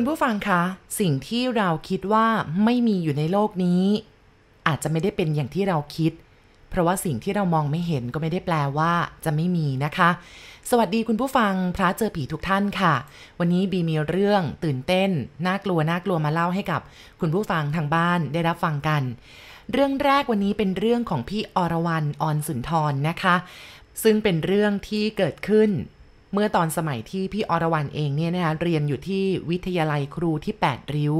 คุณผู้ฟังคะ สิ่งที่เราคิดว่าไม่มีอยู่ในโลกนี้ อาจจะไม่ได้เป็นอย่างที่เราคิด เพราะว่าสิ่งที่เรามองไม่เห็นก็ไม่ได้แปลว่า จะไม่มีนะคะ สวัสดีคุณผู้ฟังพระเจอผีทุกท่านค่ะ วันนี้บีมีเรื่องตื่นเต้น น่ากลัวน่ากลัวมาเล่าให้กับ คุณผู้ฟังทางบ้านได้รับฟังกัน เรื่องแรกวันนี้เป็นเรื่องของพี่อรวรรณออนสุนทรนะคะ ซึ่งเป็นเรื่องที่เกิดขึ้น เมื่อตอนสมัยที่พี่อรวรรณเองเนี่ยนะคะเรียนอยู่ที่วิทยาลัยครูที่ 8 ริ้ว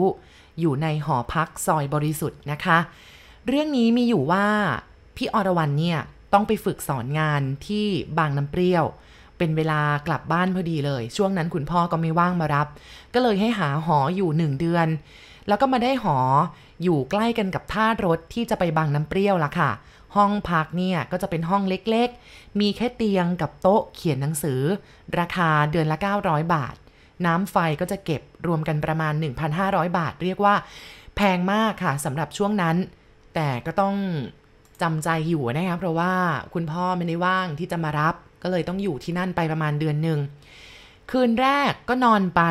อยู่ในหอพักซอยบริสุทธิ์นะคะ เรื่องนี้มีอยู่ว่าพี่อรวรรณเนี่ยต้องไปฝึกสอนงานที่บางน้ำเปรี้ยว เป็นเวลากลับบ้านพอดีเลย ช่วงนั้นคุณพ่อก็ไม่ว่างมารับ ก็เลยให้หาหออยู่หนึ่งเดือน แล้วก็มาได้หออยู่ใกล้กันกับท่ารถที่จะไปบางน้ำเปรี้ยวละค่ะ ห้องพักเนี่ยก็จะเป็นห้องเล็กๆ มีแค่เตียงกับโต๊ะเขียนหนังสือ ราคาเดือนละ 900 บาท น้ำไฟก็จะเก็บรวมกันประมาณ 1,500 บาท เรียกว่าแพงมากค่ะสำหรับช่วงนั้น แต่ก็ต้องจำใจอยู่นะคะเพราะว่าคุณพ่อไม่ได้ว่างที่จะมารับ ก็เลยต้องอยู่ที่นั่นไปประมาณเดือนหนึ่งคืนแรกก็นอนไป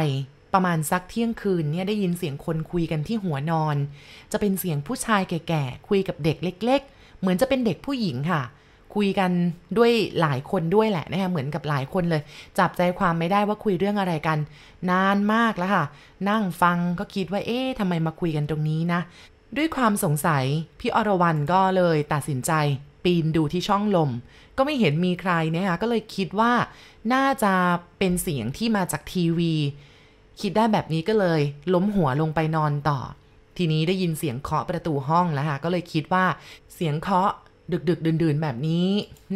ประมาณสักเที่ยงคืนเนี่ยได้ยินเสียงคนคุยกันที่หัวนอน จะเป็นเสียงผู้ชายแก่ๆคุยกับเด็กเล็กๆ เหมือนจะเป็นเด็กผู้หญิงค่ะ คุยกันด้วยหลายคนด้วยแหละนะคะเหมือนกับหลายคนเลย จับใจความไม่ได้ว่าคุยเรื่องอะไรกัน นานมากแล้วค่ะ นั่งฟังก็คิดว่าเอ๊ะทำไมมาคุยกันตรงนี้นะ ด้วยความสงสัยพี่อรวรรณก็เลยตัดสินใจ ปีนดูที่ช่องลม ก็ไม่เห็นมีใครนะคะก็เลยคิดว่า น่าจะเป็นเสียงที่มาจากทีวี คิดได้แบบนี้ก็เลย ล้มหัวลงไปนอนต่อ ทีนี้ได้ยินเสียงเคาะประตูห้องแล้วค่ะ ก็เลยคิดว่าเสียงเคาะดึกดึกดื่นดื่นๆ แบบนี้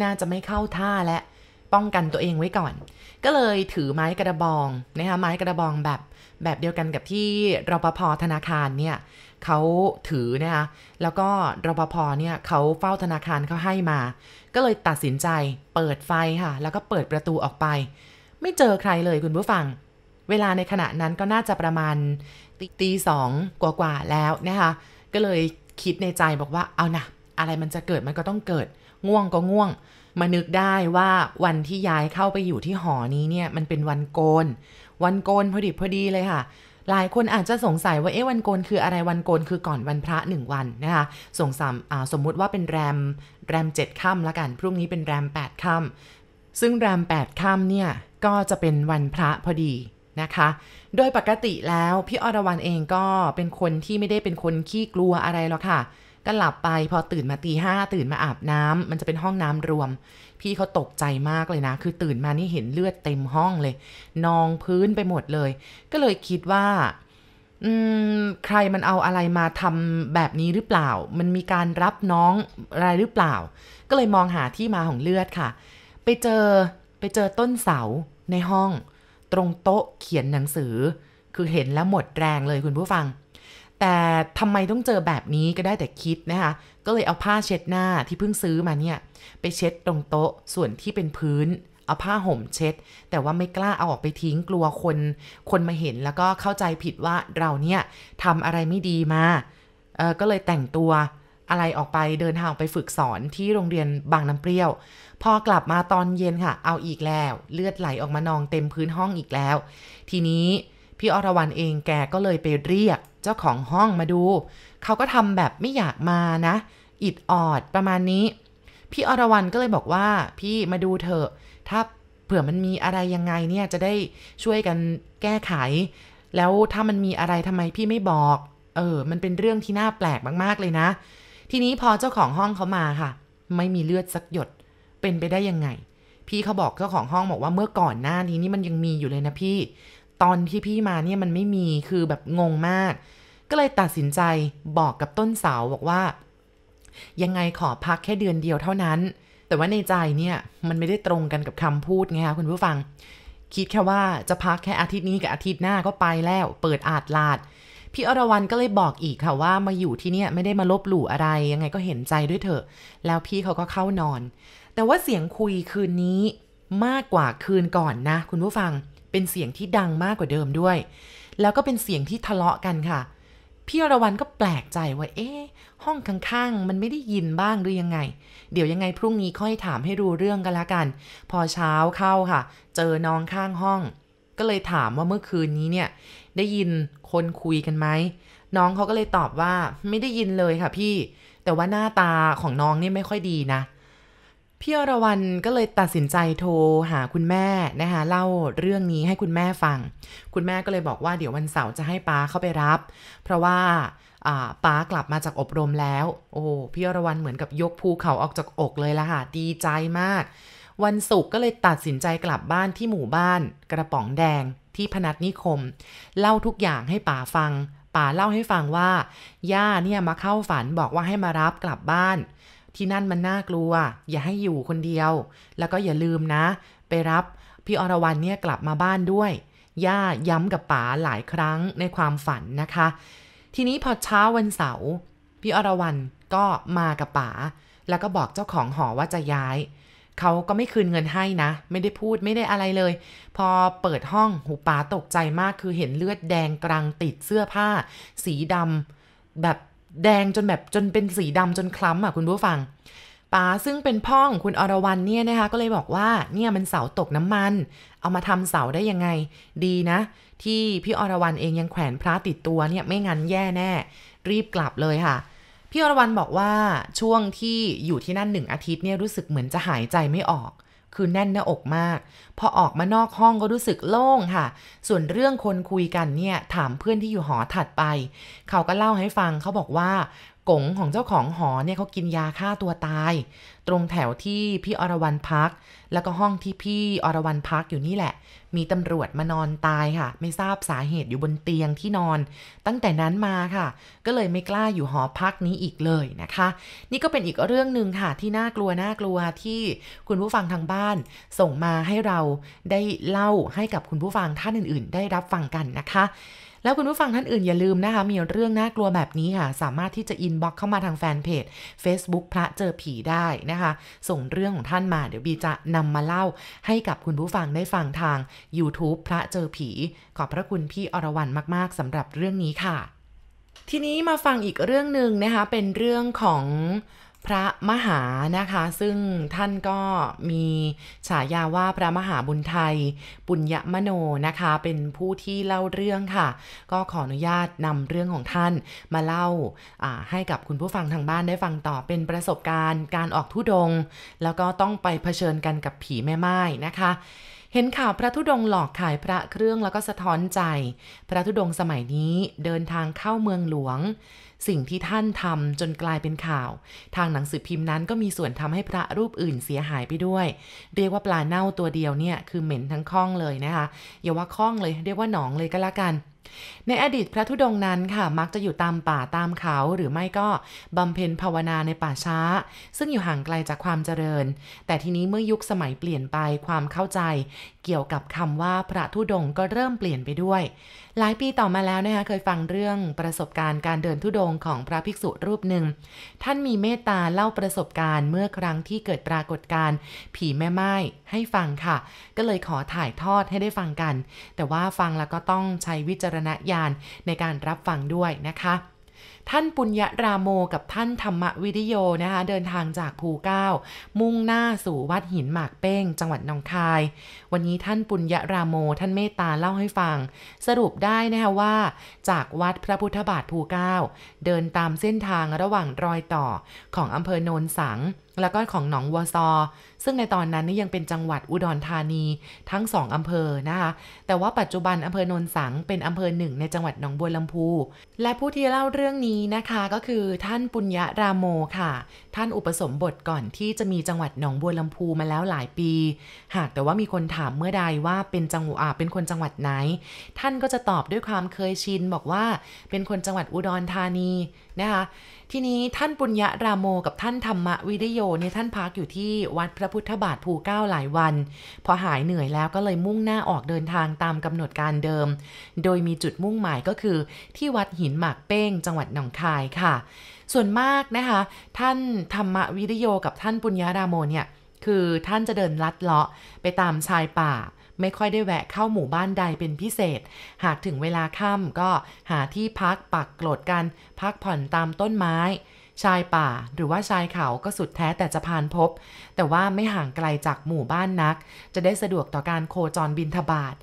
น่าจะไม่เข้าท่าและ ป้องกันตัวเองไว้ก่อน ก็เลยถือไม้กระบองนะคะไม้กระบองแบบแบบเดียวกันกับที่รปภธนาคารเนี่ยเขาถือนะคะแล้วก็รปภเนี่ยเขาเฝ้าธนาคารเขาให้มา ก็เลยตัดสินใจเปิดไฟค่ะ แล้วก็เปิดประตูออกไป ไม่เจอใครเลยคุณผู้ฟัง เวลาในขณะนั้นก็น่าจะประมาณตีสองกว่าๆแล้วนะคะ ก็เลยคิดในใจบอกว่าเอานะอะไรมันจะเกิดมันก็ต้องเกิด ง่วงก็ง่วง มานึกได้ว่าวันที่ย้ายเข้าไปอยู่ที่หอนี้เนี่ยมันเป็นวันโกน วันโกนพอดีพอดีเลยค่ะ หลายคนอาจจะสงสัยว่าเอ๊ะวันโกนคืออะไรวันโกนคือก่อนวันพระหนึ่งวันนะคะสงสามสมมุติว่าเป็นแรมแรมเจ็ดค่ำละกัน พรุ่งนี้เป็นแรมแปดค่ำซึ่งแรม8ค่ำเนี่ยก็จะเป็นวันพระพอดี นะคะ โดยปกติแล้วพี่อรวรรณเองก็เป็นคนที่ไม่ได้เป็นคนขี้กลัวอะไรหรอกค่ะ ก็หลับไปพอตื่นมาตีห้าตื่นมาอาบน้ำมันจะเป็นห้องน้ำรวม พี่เขาตกใจมากเลยนะ คือตื่นมานี่เห็นเลือดเต็มห้องเลย นองพื้นไปหมดเลย ก็เลยคิดว่าอืมใครมันเอาอะไรมาทำแบบนี้หรือเปล่า มันมีการรับน้องอะไรหรือเปล่า ก็เลยมองหาที่มาของเลือดค่ะ ไปเจอไปเจอต้นเสาในห้อง ตรงโต๊ะเขียนหนังสือ คือเห็นแล้วหมดแรงเลยคุณผู้ฟัง แต่ทำไมต้องเจอแบบนี้ก็ได้แต่คิดนะคะ ก็เลยเอาผ้าเช็ดหน้าที่เพิ่งซื้อมาเนี่ย ไปเช็ดตรงโต๊ะส่วนที่เป็นพื้นเอาผ้าห่มเช็ด แต่ว่าไม่กล้าเอาออกไปทิ้งกลัวคน คนมาเห็นแล้วก็เข้าใจผิดว่าเราเนี่ยทำอะไรไม่ดีมาเออก็เลยแต่งตัว อะไรออกไปเดินทางไปฝึกสอนที่โรงเรียนบางน้ำเปรี้ยว พอกลับมาตอนเย็นค่ะ เอาอีกแล้ว เลือดไหลออกมานองเต็มพื้นห้องอีกแล้ว ทีนี้พี่อรวรรณเองแกก็เลยไปเรียกเจ้าของห้องมาดู เขาก็ทำแบบไม่อยากมานะ อิดออดประมาณนี้ พี่อรวรรณก็เลยบอกว่าพี่มาดูเถอะ ถ้าเผื่อมันมีอะไรยังไงเนี่ยจะได้ช่วยกันแก้ไข แล้วถ้ามันมีอะไรทำไมพี่ไม่บอก เออ มันเป็นเรื่องที่น่าแปลกมาก ๆ เลยนะ ทีนี้พอเจ้าของห้องเขามาค่ะ ไม่มีเลือดสักหยด เป็นไปได้ยังไง พี่เขาบอกเจ้าของห้องบอกว่าเมื่อก่อนหน้านี้นี่มันยังมีอยู่เลยนะพี่ ตอนที่พี่มาเนี่ยมันไม่มีคือแบบงงมาก ก็เลยตัดสินใจบอกกับต้นเสาบอกว่า ยังไงขอพักแค่เดือนเดียวเท่านั้น แต่ว่าในใจเนี่ยมันไม่ได้ตรงกันกับคำพูดไงคะคุณผู้ฟัง คิดแค่ว่าจะพักแค่อาทิตย์นี้กับอาทิตย์หน้าก็ไปแล้ว เปิดอาดลาด พี่อรวรรณก็เลยบอกอีกค่ะว่ามาอยู่ที่เนี่ยไม่ได้มาลบหลู่อะไรยังไงก็เห็นใจด้วยเถอะ แล้วพี่เขาก็เข้านอน แต่ว่าเสียงคุยคืนนี้มากกว่าคืนก่อนนะ คุณผู้ฟังเป็นเสียงที่ดังมากกว่าเดิมด้วย แล้วก็เป็นเสียงที่ทะเลาะกันค่ะ พี่อรวรรณก็แปลกใจว่าเอ๊ะห้องข้างๆ มันไม่ได้ยินบ้างหรือยังไง เดี๋ยวยังไงพรุ่งนี้ค่อยถามให้รู้เรื่องกันละกัน พอเช้าเข้าค่ะ เจอน้องข้างห้อง ก็เลยถามว่าเมื่อคืนนี้เนี่ย ได้ยินคนคุยกันไหม น้องเขาก็เลยตอบว่าไม่ได้ยินเลยค่ะพี่ แต่ว่าหน้าตาของน้องนี่ไม่ค่อยดีนะพี่อรวรรณก็เลยตัดสินใจโทรหาคุณแม่นะคะเล่าเรื่องนี้ให้คุณแม่ฟัง คุณแม่ก็เลยบอกว่าเดี๋ยววันเสาร์จะให้ป้าเข้าไปรับ เพราะว่าป้ากลับมาจากอบรมแล้ว โอ้พี่อรวรรณเหมือนกับยกภูเขาออกจากอกเลยละค่ะดีใจมาก วันศุกร์ก็เลยตัดสินใจกลับบ้านที่หมู่บ้านกระป๋องแดง ที่พนัสนิคม เล่าทุกอย่างให้ป๋าฟังป๋าเล่าให้ฟังว่า ย่าเนี่ยมาเข้าฝันบอกว่าให้มารับกลับบ้าน ที่นั่นมันน่ากลัว อย่าให้อยู่คนเดียว แล้วก็อย่าลืมนะ ไปรับพี่อรวรันเนี่ยกลับมาบ้านด้วย ย่าย้ำกับป๋าหลายครั้งในความฝันนะคะ ทีนี้พอเช้าวันเสาร์พี่อรวรันก็มากับป๋าแล้วก็บอกเจ้าของหอว่าจะย้าย เขาก็ไม่คืนเงินให้นะ ไม่ได้พูดไม่ได้อะไรเลย พอเปิดห้องหูป๋าตกใจมากคือเห็นเลือดแดงกลางติดเสื้อผ้า สีดำแบบแดงจนแบบจนเป็นสีดำจนคล้ำอะคุณผู้ฟังป๋าซึ่งเป็นพ่อของคุณอรวรันเนี่ยนะคะก็เลยบอกว่าเนี่ยมันเสาตกน้ำมัน เอามาทำเสาได้ยังไง ดีนะ ที่พี่อรวรันเองยังแขวนพระติดตัวเนี่ยไม่งั้นแย่แน่ รีบกลับเลยค่ะ พี่อรวรันบอกว่าช่วงที่อยู่ที่นั่นหนึ่งอาทิตย์เนี่ยรู้สึกเหมือนจะหายใจไม่ออก คือแน่นหน้าอกมาก พอออกมานอกห้องก็รู้สึกโล่งค่ะ ส่วนเรื่องคนคุยกันเนี่ยถามเพื่อนที่อยู่หอถัดไป เขาก็เล่าให้ฟังเขาบอกว่า กงของเจ้าของหอเนี่ยเขากินยาฆ่าตัวตาย ตรงแถวที่พี่อรวรันพัก แล้วก็ห้องที่พี่อรวรันพักอยู่นี่แหละ มีตำรวจมานอนตายค่ะ ไม่ทราบสาเหตุอยู่บนเตียงที่นอน ตั้งแต่นั้นมาค่ะ ก็เลยไม่กล้าอยู่หอพักนี้อีกเลยนะคะ นี่ก็เป็นอีกเรื่องหนึ่งค่ะที่น่ากลัวน่ากลัวที่คุณผู้ฟังทางบ้าน ส่งมาให้เราได้เล่าให้กับคุณผู้ฟังท่านอื่น ๆ ได้รับฟังกันนะคะ แล้วคุณผู้ฟังท่านอื่นอย่าลืมนะคะ มีเรื่องน่ากลัวแบบนี้ค่ะ สามารถที่จะอินบ็อกเข้ามาทางแฟนเพจ Facebook พระเจอผีได้นะคะ ส่งเรื่องของท่านมาเดี๋ยวบีจะนำมาเล่าให้กับคุณผู้ฟังได้ฟังทาง YouTube พระเจอผี ขอบพระคุณพี่อรวรรณมาก ๆสำหรับเรื่องนี้ค่ะ ทีนี้มาฟังอีกเรื่องหนึ่งนะคะ เป็นเรื่องของ พระมหานะคะ ซึ่งท่านก็มีฉายาว่าพระมหาบุญไทย ปุญญมโนนะคะ เป็นผู้ที่เล่าเรื่องค่ะ ก็ขออนุญาตนำเรื่องของท่านมาเล่าให้กับคุณผู้ฟังทางบ้านได้ฟังต่อเป็นประสบการณ์การออกทุดง แล้วก็ต้องไปเผชิญกันกับผีแม่ไม้นะคะ เห็นข่าวพระธุดงหลอกขายพระเครื่องแล้วก็สะท้อนใจ พระธุดงสมัยนี้เดินทางเข้าเมืองหลวง สิ่งที่ท่านทำจนกลายเป็นข่าว ทางหนังสือพิมพ์นั้นก็มีส่วนทำให้พระรูปอื่นเสียหายไปด้วย เรียกว่าปลาเน่าตัวเดียวเนี่ยคือเหม็นทั้งคล้องเลยนะคะอย่าว่าคล้องเลยเรียกว่าหนองเลยก็แล้วกัน ในอดีตพระธุดงนั้นค่ะมักจะอยู่ตามป่าตามเขาหรือไม่ก็บำเพ็ญภาวนาในป่าช้า ซึ่งอยู่ห่างไกลจากความเจริญ แต่ทีนี้เมื่อยุคสมัยเปลี่ยนไปความเข้าใจ เกี่ยวกับคำว่าพระธุดงก็เริ่มเปลี่ยนไปด้วย หลายปีต่อมาแล้วนะคะเคยฟังเรื่องประสบการณ์การเดินธุดงของพระภิกษุรูปหนึ่ง ท่านมีเมตตาเล่าประสบการณ์เมื่อครั้งที่เกิดปรากฏการณ์ผีแม่ไม้ให้ฟังค่ะ ก็เลยขอถ่ายทอดให้ได้ฟังกัน แต่ว่าฟังแล้วก็ต้องใช้วิจารณญาณในการรับฟังด้วยนะคะ ท่านปุญญราโมกับท่านธรรมวิริโยนะคะ เดินทางจากภูเก้า มุ่งหน้าสู่วัดหินหมากเป้ง จังหวัดหนองคาย วันนี้ท่านปุญญราโมท่านเมตตาเล่าให้ฟัง สรุปได้นะคะว่า จากวัดพระพุทธบาทภูเก้า เดินตามเส้นทางระหว่างรอยต่อของอำเภอโนนสัง แล้วก็ของหนองวัวซอ ซึ่งในตอนนั้นนี่ยังเป็นจังหวัดอุดรธานีทั้งสองอำเภอนะคะ แต่ว่าปัจจุบันอำเภอโนนสังเป็นอำเภอหนึ่งในจังหวัดหนองบัวลำพู และผู้ที่เล่าเรื่องนี้นะคะก็คือท่านปุญญารามโมค่ะ ท่านอุปสมบทก่อนที่จะมีจังหวัดหนองบัวลำพูมาแล้วหลายปี หากแต่ว่ามีคนถามเมื่อใดว่าเป็นจังหวัดเป็นคนจังหวัดไหน ท่านก็จะตอบด้วยความเคยชินบอกว่าเป็นคนจังหวัดอุดรธานีนะคะ ทีนี้ท่านปุญญารามโมกับท่านธรรมวิริโยเนี่ยท่านพักอยู่ที่วัดพระพุทธบาทภูเก้าหลายวัน พอหายเหนื่อยแล้วก็เลยมุ่งหน้าออกเดินทางตามกำหนดการเดิม โดยมีจุดมุ่งหมายก็คือ ที่วัดหินหมากเป้ง จังหวัดหนองคายค่ะ ส่วนมากนะคะ ท่านธรรมวิริโยกับท่านปุญญารามโมเนี่ยคือท่านจะเดินลัดเลาะไปตามชายป่า ไม่ค่อยได้แวะเข้าหมู่บ้านใดเป็นพิเศษ หากถึงเวลาค่ำก็หาที่พักปักกลดกัน พักผ่อนตามต้นไม้ ชายป่าหรือว่าชายเขาก็สุดแท้แต่จะพานพบ แต่ว่าไม่ห่างไกลจากหมู่บ้านนัก จะได้สะดวกต่อการโคจรบินทบาท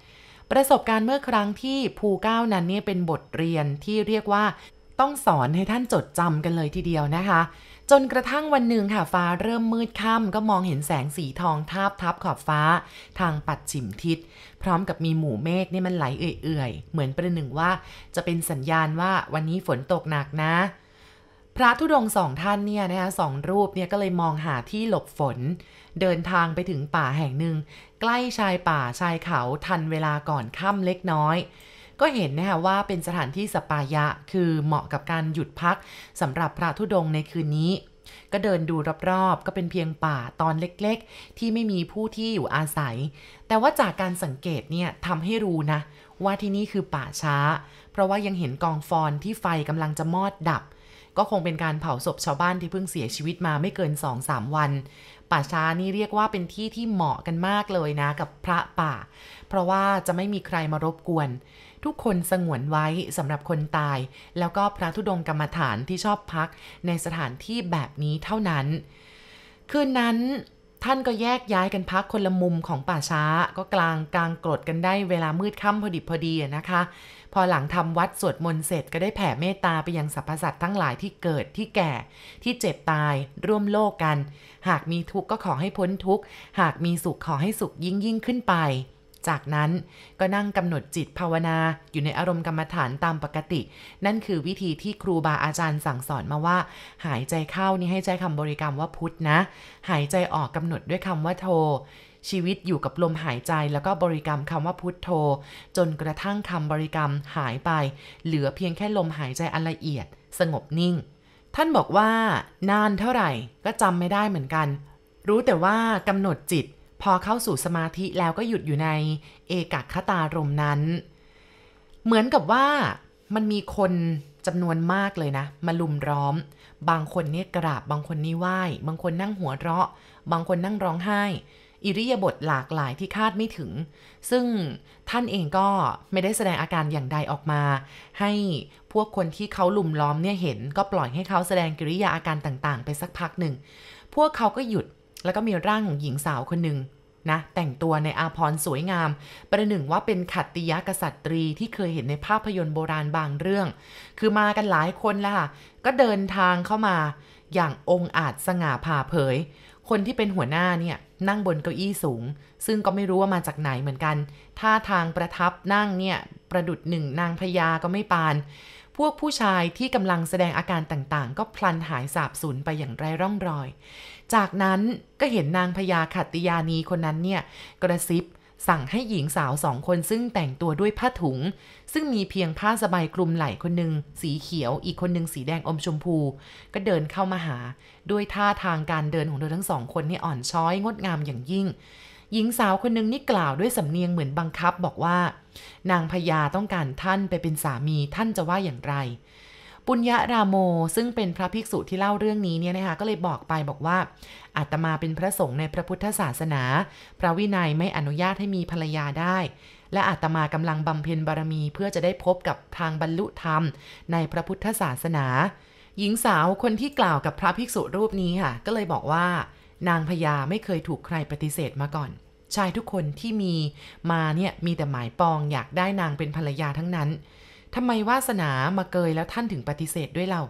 ประสบการณ์เมื่อครั้งที่ภูเก้านั้นเนี่ยเป็นบทเรียนที่เรียกว่าต้องสอนให้ท่านจดจำกันเลยทีเดียวนะคะ จนกระทั่งวันหนึ่งค่ะฟ้าเริ่มมืดค่ำก็มองเห็นแสงสีทองทาบทับขอบฟ้า ทางปัดฉิมทิศ พร้อมกับมีหมู่เมฆนี่มันไหลเอื่อยๆ เหมือนประหนึ่งว่าจะเป็นสัญญาณว่าวันนี้ฝนตกหนักนะ พระธุดงค์สองท่านเนี่ยนะคะสองรูปเนี่ยก็เลยมองหาที่หลบฝน เดินทางไปถึงป่าแห่งหนึ่ง ใกล้ชายป่าชายเขาทันเวลาก่อนค่ำเล็กน้อย ก็เห็นนะคะว่าเป็นสถานที่สปายะ คือเหมาะกับการหยุดพักสำหรับพระธุดงค์ในคืนนี้ ก็เดินดูรอบๆ ก็เป็นเพียงป่าตอนเล็กๆ ที่ไม่มีผู้ที่อยู่อาศัย แต่ว่าจากการสังเกตเนี่ยทำให้รู้นะ ว่าที่นี่คือป่าช้า เพราะว่ายังเห็นกองฟอนที่ไฟกำลังจะมอดดับ ก็คงเป็นการเผาศพชาวบ้านที่เพิ่งเสียชีวิตมาไม่เกิน 2-3 วันป่าช้านี่เรียกว่าเป็นที่ที่เหมาะกันมากเลยนะกับพระป่า เพราะว่าจะไม่มีใครมารบกวน ทุกคนสงวนไว้สำหรับคนตาย แล้วก็พระธุดงกรรมฐานที่ชอบพักในสถานที่แบบนี้เท่านั้น คืนนั้นท่านก็แยกย้ายกันพักคนละมุมของป่าช้า ก็กลางกลางกรดกันได้เวลามืดค่ำพอดิบพอดีนะคะ พอหลังทำวัดสวดมนต์เสร็จก็ได้แผ่เมตตาไปยังสรรพสัตว์ทั้งหลายที่เกิดที่แก่ที่เจ็บตายร่วมโลกกัน หากมีทุกข์ก็ขอให้พ้นทุกข์ หากมีสุขขอให้สุขยิ่งยิ่งขึ้นไป จากนั้นก็นั่งกำหนดจิตภาวนาอยู่ในอารมณ์กรรมฐานตามปกติ นั่นคือวิธีที่ครูบาอาจารย์สั่งสอนมาว่า หายใจเข้านี่ให้ใจคำบริกรรมว่าพุทธนะ หายใจออกกำหนดด้วยคำว่าโท ชีวิตอยู่กับลมหายใจแล้วก็บริกรรมคำว่าพุทโธ จนกระทั่งคำบริกรรมหายไป เหลือเพียงแค่ลมหายใจอันละเอียด สงบนิ่ง ท่านบอกว่านานเท่าไหร่ก็จำไม่ได้เหมือนกัน รู้แต่ว่ากำหนดจิต พอเข้าสู่สมาธิแล้วก็หยุดอยู่ในเอกคตารมนั้น เหมือนกับว่ามันมีคนจำนวนมากเลยนะ มาลุมร้อม บางคนเนี่ยกราบบางคนนี่ไหว้ บางคนนั่งหัวเราะ บางคนนั่งร้องไห้ อิริยาบถหลากหลายที่คาดไม่ถึง ซึ่งท่านเองก็ไม่ได้แสดงอาการอย่างใดออกมา ให้พวกคนที่เขาลุมล้อมเนี่ยเห็น ก็ปล่อยให้เขาแสดงกิริยาอาการต่างๆ ไปสักพักหนึ่ง พวกเขาก็หยุด แล้วก็มีร่างของหญิงสาวคนหนึ่งนะแต่งตัวในอาภรสวยงาม ประหนึ่งว่าเป็นขัตติยกษัตรีที่เคยเห็นในภาพยนตร์โบราณบางเรื่อง คือมากันหลายคนแล้วค่ะ ก็เดินทางเข้ามาอย่างองอาจสง่าผ่าเผย คนที่เป็นหัวหน้าเนี่ยนั่งบนเก้าอี้สูง ซึ่งก็ไม่รู้ว่ามาจากไหนเหมือนกันท่าทางประทับนั่งเนี่ยประดุดหนึ่งนางพญาก็ไม่ปาน พวกผู้ชายที่กำลังแสดงอาการต่างๆ ก็พลันหายสาบสูญไปอย่างไร้ร่องรอย จากนั้นก็เห็นนางพญาขัตติยานีคนนั้นเนี่ย กระซิบสั่งให้หญิงสาวสองคนซึ่งแต่งตัวด้วยผ้าถุง ซึ่งมีเพียงผ้าสบายคลุมไหล่คนหนึ่งสีเขียวอีกคนหนึ่งสีแดงอมชมพู ก็เดินเข้ามาหา ด้วยท่าทางการเดินของเธอทั้งสองคนนี่อ่อนช้อยงดงามอย่างยิ่ง หญิงสาวคนหนึ่งนี่กล่าวด้วยสำเนียงเหมือนบังคับบอกว่า นางพญาต้องการท่านไปเป็นสามีท่านจะว่าอย่างไร ปุญญาราโมซึ่งเป็นพระภิกษุที่เล่าเรื่องนี้เนี่ยนะคะก็เลยบอกไปบอกว่าอาตมาเป็นพระสงฆ์ในพระพุทธศาสนา พระวินัยไม่อนุญาตให้มีภรรยาได้ และอาตมากำลังบำเพ็ญบารมีเพื่อจะได้พบกับทางบรรลุธรรม ในพระพุทธศาสนา หญิงสาวคนที่กล่าวกับพระภิกษุรูปนี้ค่ะก็เลยบอกว่า นางพญาไม่เคยถูกใครปฏิเสธมาก่อน ชายทุกคนที่มีมาเนี่ยมีแต่หมายปองอยากได้นางเป็นภรรยาทั้งนั้นทำไมวาสนามาเกยแล้วท่านถึงปฏิเสธด้วยเรา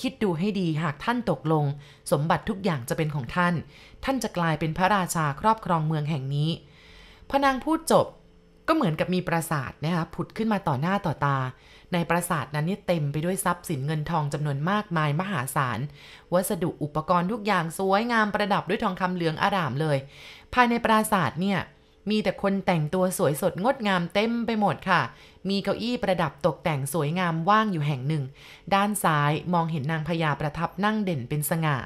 คิดดูให้ดีหากท่านตกลง สมบัติทุกอย่างจะเป็นของท่าน ท่านจะกลายเป็นพระราชาครอบครองเมืองแห่งนี้พอนางพูดจบ ก็เหมือนกับมีปราสาทนะคะผุดขึ้นมาต่อหน้าต่อตา ในปราสาทนั้นเนี่เต็มไปด้วยทรัพย์สินเงินทองจำนวนมากมายมหาศาล วัสดุอุปกรณ์ทุกอย่างสวยงามประดับด้วยทองคำเหลืองอารามเลย ภายในปราสาทเนี่ยมีแต่คนแต่งตัวสวยสดงดงามเต็มไปหมดค่ะ มีเก้าอี้ประดับตกแต่งสวยงามว่างอยู่แห่งหนึ่ง ด้านซ้ายมองเห็นนางพญาประทับนั่งเด่นเป็นสง่า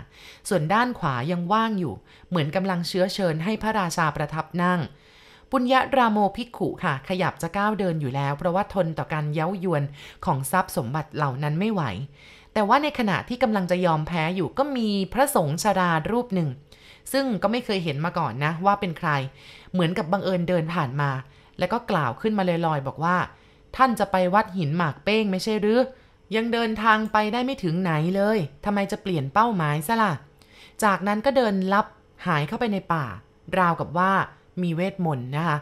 ส่วนด้านขวายังว่างอยู่ เหมือนกำลังเชื้อเชิญให้พระราชาประทับนั่ง ปุญญราโมภิกขุค่ะ ขยับจะก้าวเดินอยู่แล้ว เพราะว่าทนต่อการเย้ายวนของทรัพย์สมบัติเหล่านั้นไม่ไหว แต่ว่าในขณะที่กำลังจะยอมแพ้อยู่ก็มีพระสงฆ์ชารารูปหนึ่ง ซึ่งก็ไม่เคยเห็นมาก่อนนะว่าเป็นใคร เหมือนกับบังเอิญเดินผ่านมา แล้วก็กล่าวขึ้นมาลอยๆบอกว่า ท่านจะไปวัดหินหมากเป้งไม่ใช่หรือยังเดินทางไปได้ไม่ถึงไหนเลยทำไมจะเปลี่ยนเป้าหมายซะล่ะ จากนั้นก็เดินลับหายเข้าไปในป่า ราวกับว่า มีเวทมนต์นะคะ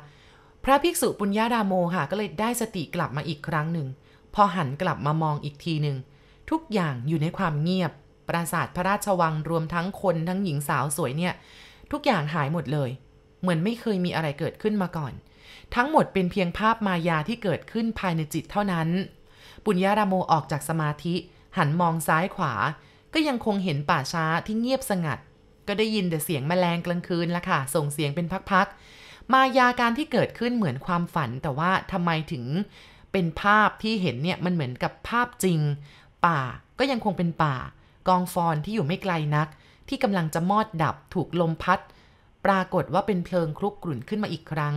พระภิกษุปุญญาดาโมค่ะ ก็เลยได้สติกลับมาอีกครั้งหนึ่ง พอหันกลับมามองอีกทีหนึ่ง ทุกอย่างอยู่ในความเงียบ ปราสาทพระราชวังรวมทั้งคนทั้งหญิงสาวสวยเนี่ย ทุกอย่างหายหมดเลย เหมือนไม่เคยมีอะไรเกิดขึ้นมาก่อน ทั้งหมดเป็นเพียงภาพมายาที่เกิดขึ้นภายในจิตเท่านั้น ปุญญาดาโมออกจากสมาธิ หันมองซ้ายขวา ก็ยังคงเห็นป่าช้าที่เงียบสงัด ก็ได้ยินแต่เสียงแมลงกลางคืนละค่ะ ส่งเสียงเป็นพักๆ มายาการที่เกิดขึ้นเหมือนความฝัน แต่ว่าทำไมถึงเป็นภาพที่เห็นเนี่ยมันเหมือนกับภาพจริง ป่าก็ยังคงเป็นป่า กองฟอนที่อยู่ไม่ไกลนัก ที่กำลังจะมอดดับถูกลมพัด ปรากฏว่าเป็นเพลิงคลุกกลุ่นขึ้นมาอีกครั้ง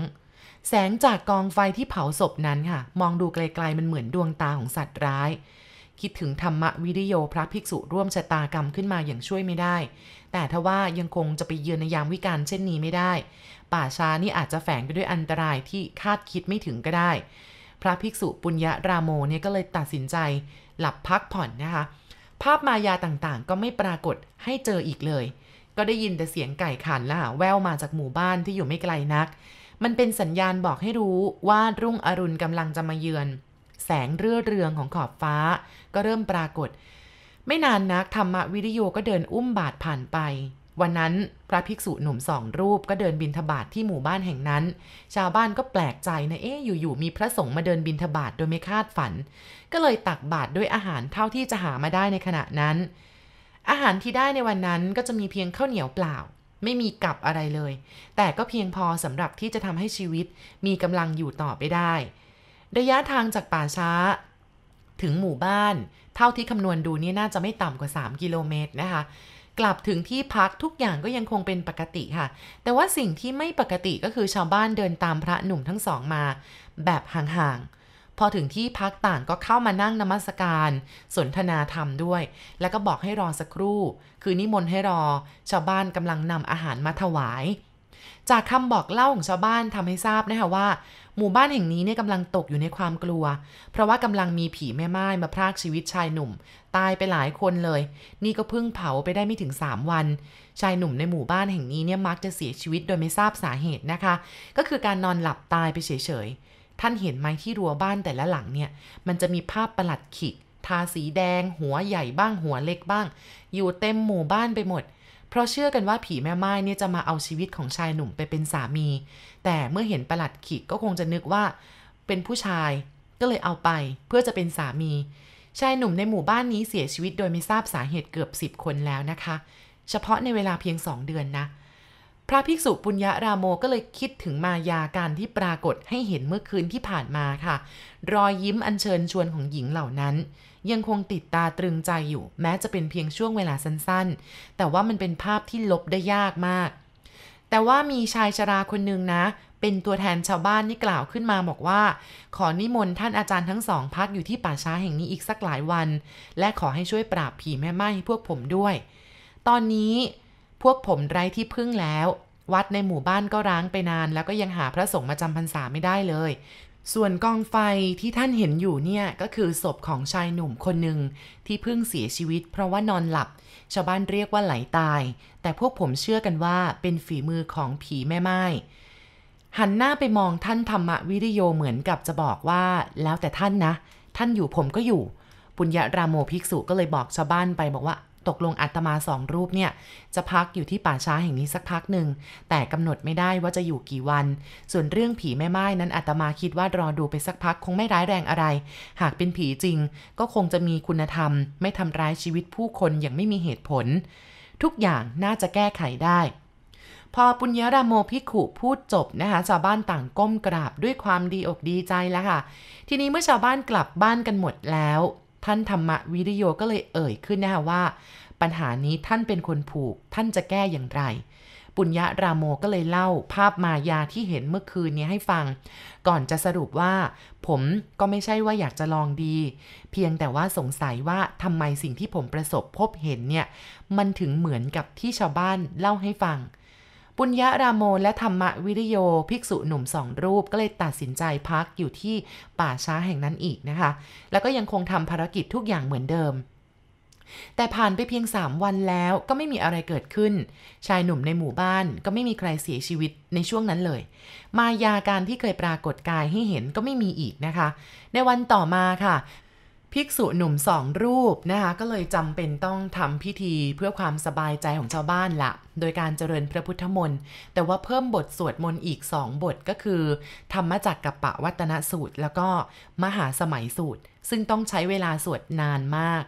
แสงจากกองไฟที่เผาศพนั้นค่ะ มองดูไกลๆมันเหมือนดวงตาของสัตว์ร้าย คิดถึงธรรมวิริโยพระภิกษุร่วมชะตากรรมขึ้นมาอย่างช่วยไม่ได้ แต่ทว่ายังคงจะไปเยือนในยามวิการเช่นนี้ไม่ได้ ป่าช้านี่อาจจะแฝงไปด้วยอันตรายที่คาดคิดไม่ถึงก็ได้ พระภิกษุปุญญาราโมเนี่ยก็เลยตัดสินใจ หลับพักผ่อนนะคะ ภาพมายาต่างๆ ก็ไม่ปรากฏให้เจออีกเลย ก็ได้ยินแต่เสียงไก่ขันล้วแววมาจากหมู่บ้านที่อยู่ไม่ไกลนัก มันเป็นสัญญาณบอกให้รู้ว่ารุ่งอรุณกำลังจะมาเยือน แสงเรื่อเรืองของขอบฟ้า ก็เริ่มปรากฏ ไม่นานนักธรรมวิริโยก็เดินอุ้มบาทผ่านไป วันนั้นพระภิกษุหนุ่มสองรูปก็เดินบินทบาทที่หมู่บ้านแห่งนั้น ชาวบ้านก็แปลกใจนะเอ๊ะอยู่ๆมีพระสงฆ์มาเดินบินทบาทโดยไม่คาดฝัน ก็เลยตักบาตรด้วยอาหารเท่าที่จะหามาได้ในขณะนั้น อาหารที่ได้ในวันนั้นก็จะมีเพียงข้าวเหนียวเปล่าไม่มีกับอะไรเลย แต่ก็เพียงพอสำหรับที่จะทำให้ชีวิตมีกำลังอยู่ต่อไปได้ ระยะทางจากป่าช้า ถึงหมู่บ้าน เท่าที่คำนวณดูนี่น่าจะไม่ต่ำกว่า 3 กิโลเมตรนะคะ กลับถึงที่พักทุกอย่างก็ยังคงเป็นปกติค่ะ แต่ว่าสิ่งที่ไม่ปกติก็คือชาวบ้านเดินตามพระหนุ่มทั้งสองมา แบบห่างๆ พอถึงที่พักต่างก็เข้ามานั่งนมัสการ สนทนาธรรมด้วย แล้วก็บอกให้รอสักครู่ คือนิมนต์ให้รอ ชาวบ้านกำลังนำอาหารมาถวาย จากคำบอกเล่าของชาวบ้านทำให้ทราบนะคะว่า หมู่บ้านแห่งนี้เนี่ยกำลังตกอยู่ในความกลัว เพราะว่ากำลังมีผีแม่ไม้มาพรากชีวิตชายหนุ่ม ตายไปหลายคนเลย นี่ก็เพิ่งเผาไปได้ไม่ถึง 3 วัน ชายหนุ่มในหมู่บ้านแห่งนี้เนี่ยมักจะเสียชีวิตโดยไม่ทราบสาเหตุนะคะ ก็คือการนอนหลับตายไปเฉยๆท่านเห็นไหมที่รั้วบ้านแต่ละหลังเนี่ยมันจะมีภาพประหลัดขิกทาสีแดง หัวใหญ่บ้างหัวเล็กบ้าง อยู่เต็มหมู่บ้านไปหมด เพราะเชื่อกันว่าผีแม่ไม้เนี่ยจะมาเอาชีวิตของชายหนุ่มไปเป็นสามี แต่เมื่อเห็นประหลัดขิกก็คงจะนึกว่า เป็นผู้ชายก็เลยเอาไปเพื่อจะเป็นสามี ชายหนุ่มในหมู่บ้านนี้เสียชีวิตโดยไม่ทราบสาเหตุเกือบ 10 คนแล้วนะคะ เฉพาะในเวลาเพียง 2 เดือนนะ พระภิกษุปุญญารามโมก็เลยคิดถึงมายาการที่ปรากฏให้เห็นเมื่อคืนที่ผ่านมาค่ะ รอยยิ้มอันเชิญชวนของหญิงเหล่านั้น ยังคงติดตาตรึงใจอยู่ แม้จะเป็นเพียงช่วงเวลาสั้นๆ แต่ว่ามันเป็นภาพที่ลบได้ยากมาก แต่ว่ามีชายชราคนหนึ่งนะ เป็นตัวแทนชาวบ้านนี่กล่าวขึ้นมาบอกว่า ขอนิมนต์ท่านอาจารย์ทั้งสองพักอยู่ที่ป่าช้าแห่งนี้อีกสักหลายวัน และขอให้ช่วยปราบผีแม่ไม้ให้พวกผมด้วย ตอนนี้ วกผมไร้ที่พึ่งแล้ว วัดในหมู่บ้านก็ร้างไปนาน แล้วก็ยังหาพระสงฆ์มาจำพรรษาไม่ได้เลย ส่วนกองไฟที่ท่านเห็นอยู่เนี่ยก็คือศพของชายหนุ่มคนหนึ่งที่เพิ่งเสียชีวิต เพราะว่านอนหลับ ชาวบ้านเรียกว่าไหลตาย แต่พวกผมเชื่อกันว่าเป็นฝีมือของผีแม่ไม้หันหน้าไปมองท่านธรรมวิริโยเหมือนกับจะบอกว่า แล้วแต่ท่านนะ ท่านอยู่ผมก็อยู่ ปุญญารามโมภิกษุก็เลยบอกชาวบ้านไปบอกว่า ตกลงอาตมาสองรูปเนี่ย จะพักอยู่ที่ป่าช้าแห่งนี้สักพักหนึ่ง แต่กำหนดไม่ได้ว่าจะอยู่กี่วัน ส่วนเรื่องผีแม่ไม้นั้นอาตมาคิดว่ารอดูไปสักพักคงไม่ร้ายแรงอะไร หากเป็นผีจริง ก็คงจะมีคุณธรรม ไม่ทำร้ายชีวิตผู้คนอย่างไม่มีเหตุผล ทุกอย่างน่าจะแก้ไขได้พอปุญญารามโมภิกขุพูดจบนะคะชาวบ้านต่างก้มกราบด้วยความดีอกดีใจแล้วค่ะ ทีนี้เมื่อชาวบ้านกลับบ้านกันหมดแล้ว ท่านธรรมวิริโยก็เลยเอ่ยขึ้นนะคะว่า ปัญหานี้ท่านเป็นคนผูก ท่านจะแก้อย่างไร ปุญญารามโมก็เลยเล่าภาพมายาที่เห็นเมื่อคืนนี้ให้ฟัง ก่อนจะสรุปว่า ผมก็ไม่ใช่ว่าอยากจะลองดี เพียงแต่ว่าสงสัยว่าทำไมสิ่งที่ผมประสบพบเห็นเนี่ย มันถึงเหมือนกับที่ชาวบ้านเล่าให้ฟัง ปุญญารามโมและธรรมวิริโยภิกษุหนุ่มสองรูปก็เลยตัดสินใจพักอยู่ที่ป่าช้าแห่งนั้นอีกนะคะ แล้วก็ยังคงทำภารกิจทุกอย่างเหมือนเดิม แต่ผ่านไปเพียง 3 วันแล้วก็ไม่มีอะไรเกิดขึ้น ชายหนุ่มในหมู่บ้านก็ไม่มีใครเสียชีวิตในช่วงนั้นเลย มายาการที่เคยปรากฏกายให้เห็นก็ไม่มีอีกนะคะ ในวันต่อมาค่ะ ภิกษุหนุ่มสองรูปนะคะก็เลยจำเป็นต้องทำพิธีเพื่อความสบายใจของชาวบ้านละโดยการเจริญพระพุทธมนต์ แต่ว่าเพิ่มบทสวดมนต์อีกสองบทก็คือ ธรรมจักกับปะวัตนสูตร แล้วก็มหาสมัยสูตร ซึ่งต้องใช้เวลาสวดนานมาก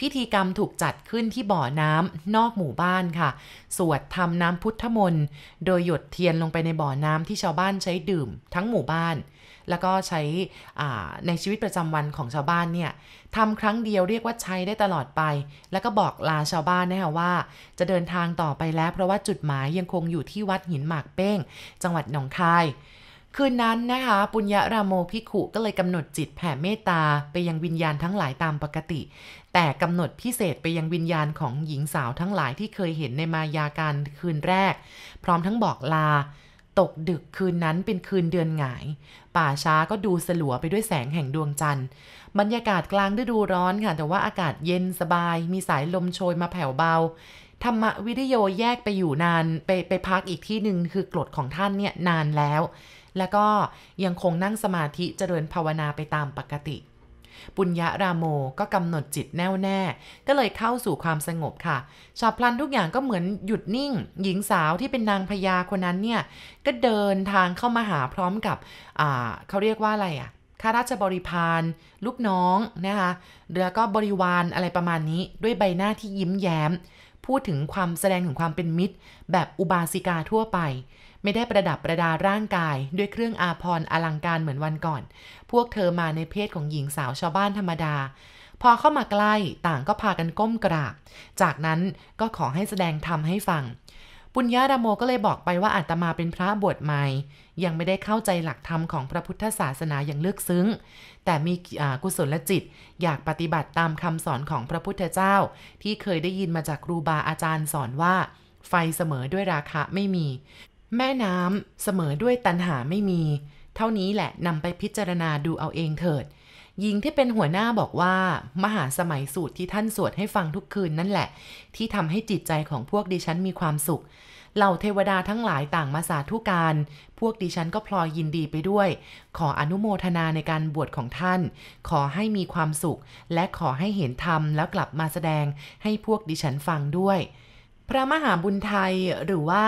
พิธีกรรมถูกจัดขึ้นที่บ่อน้ำนอกหมู่บ้านค่ะ สวดทำน้ำพุทธมนต์ โดยหยดเทียนลงไปในบ่อน้ำที่ชาวบ้านใช้ดื่มทั้งหมู่บ้าน แล้วก็ใช้ในชีวิตประจำวันของชาวบ้านเนี่ยทำครั้งเดียวเรียกว่าใช้ได้ตลอดไป แล้วก็บอกลาชาวบ้านนะคะว่า จะเดินทางต่อไปแล้ว เพราะว่าจุดหมายยังคงอยู่ที่วัดหินหมากเป้ง จังหวัดหนองคายคืนนั้นนะคะ ปุญญรามโมพิขุก็เลยกำหนดจิตแผ่เมตตาไปยังวิญญาณทั้งหลายตามปกติ แต่กำหนดพิเศษไปยังวิญญาณของหญิงสาวทั้งหลายที่เคยเห็นในมายาการคืนแรก พร้อมทั้งบอกลา ตกดึกคืนนั้นเป็นคืนเดือนหงาย ป่าช้าก็ดูสลัวไปด้วยแสงแห่งดวงจันทร์ บรรยากาศกลางฤดูร้อนค่ะ แต่ว่าอากาศเย็นสบาย มีสายลมโชยมาแผ่วเบา ธรรมวิทโยแยกไปอยู่นาน ไปไปพักอีกที่หนึ่งคือกรดของท่านเนี่ยนานแล้ว แล้วก็ยังคงนั่งสมาธิเจริญภาวนาไปตามปกติ ปุญญาราโมก็กำหนดจิตแน่วแน่ ก็เลยเข้าสู่ความสงบค่ะฉับพลันทุกอย่างก็เหมือนหยุดนิ่ง หญิงสาวที่เป็นนางพญาคนนั้นเนี่ย ก็เดินทางเข้ามาหาพร้อมกับเขาเรียกว่าอะไรอะ่ะข้าราชบริพารลูกน้องนะคะแล้วก็บริวารอะไรประมาณนี้ด้วยใบหน้าที่ยิ้มแย้ม พูดถึงความแสดงถึงความเป็นมิตร แบบอุบาสิกาทั่วไป ไม่ได้ประดับประดาร่างกาย ด้วยเครื่องอาภรณ์อลังการเหมือนวันก่อน พวกเธอมาในเพศของหญิงสาวชาวบ้านธรรมดา พอเข้ามาใกล้ต่างก็พากันก้มกราบ จากนั้นก็ขอให้แสดงธรรมให้ฟังปุญญาดโมก็เลยบอกไปว่าอาตมาเป็นพระบวชใหม่ ยังไม่ได้เข้าใจหลักธรรมของพระพุทธศาสนาอย่างลึกซึ้ง แต่มีกุศลจิต อยากปฏิบัติตามคำสอนของพระพุทธเจ้า ที่เคยได้ยินมาจากครูบาอาจารย์สอนว่า ไฟเสมอด้วยราคะไม่มี แม่น้ำเสมอด้วยตันหาไม่มี เท่านี้แหละนำไปพิจารณาดูเอาเองเถิดหญิงที่เป็นหัวหน้าบอกว่า มหาสมัยสูตรที่ท่านสวดให้ฟังทุกคืนนั่นแหละ ที่ทำให้จิตใจของพวกดิฉันมีความสุข เหล่าเทวดาทั้งหลายต่างมาสาธุการ พวกดิฉันก็พลอยยินดีไปด้วย ขออนุโมทนาในการบวชของท่าน ขอให้มีความสุข และขอให้เห็นธรรมแล้วกลับมาแสดงให้พวกดิฉันฟังด้วย พระมหาบุญไทยหรือว่า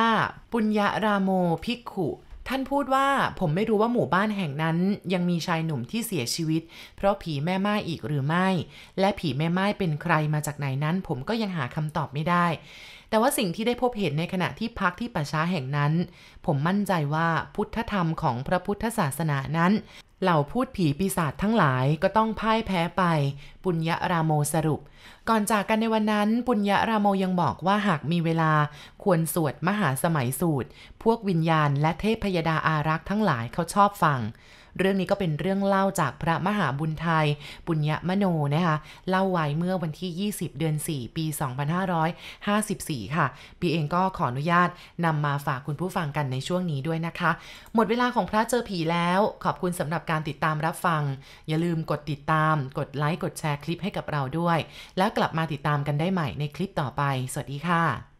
ปุญญารามโมภิกขุ ท่านพูดว่าผมไม่รู้ว่าหมู่บ้านแห่งนั้น ยังมีชายหนุ่มที่เสียชีวิต เพราะผีแม่ไม้อีกหรือไม่ และผีแม่ไม้เป็นใครมาจากไหนนั้น ผมก็ยังหาคำตอบไม่ได้ แต่ว่าสิ่งที่ได้พบเห็นในขณะที่พักที่ป่าช้าแห่งนั้น ผมมั่นใจว่าพุทธธรรมของพระพุทธศาสนานั้น เหล่าพูดผีปีศาจทั้งหลายก็ต้องพ่ายแพ้ไป ปุญญาราโมสรุป ก่อนจากกันในวันนั้น ปุญญาราโมยังบอกว่าหากมีเวลาควรสวดมหาสมัยสูตร พวกวิญญาณและเทพพยดาอารักษ์ทั้งหลายเขาชอบฟัง เรื่องนี้ก็เป็นเรื่องเล่าจากพระมหาบุญไทย ปุญญมโนนะคะเล่าไว้เมื่อวันที่ 20 เดือน 4 ปี 2554 ค่ะปีเองก็ขออนุญาตนำมาฝากคุณผู้ฟังกันในช่วงนี้ด้วยนะคะ หมดเวลาของพระเจอผีแล้วขอบคุณสำหรับการติดตามรับฟัง อย่าลืมกดติดตาม กดไลค์กดแชร์คลิปให้กับเราด้วย แล้วกลับมาติดตามกันได้ใหม่ในคลิปต่อไป สวัสดีค่ะ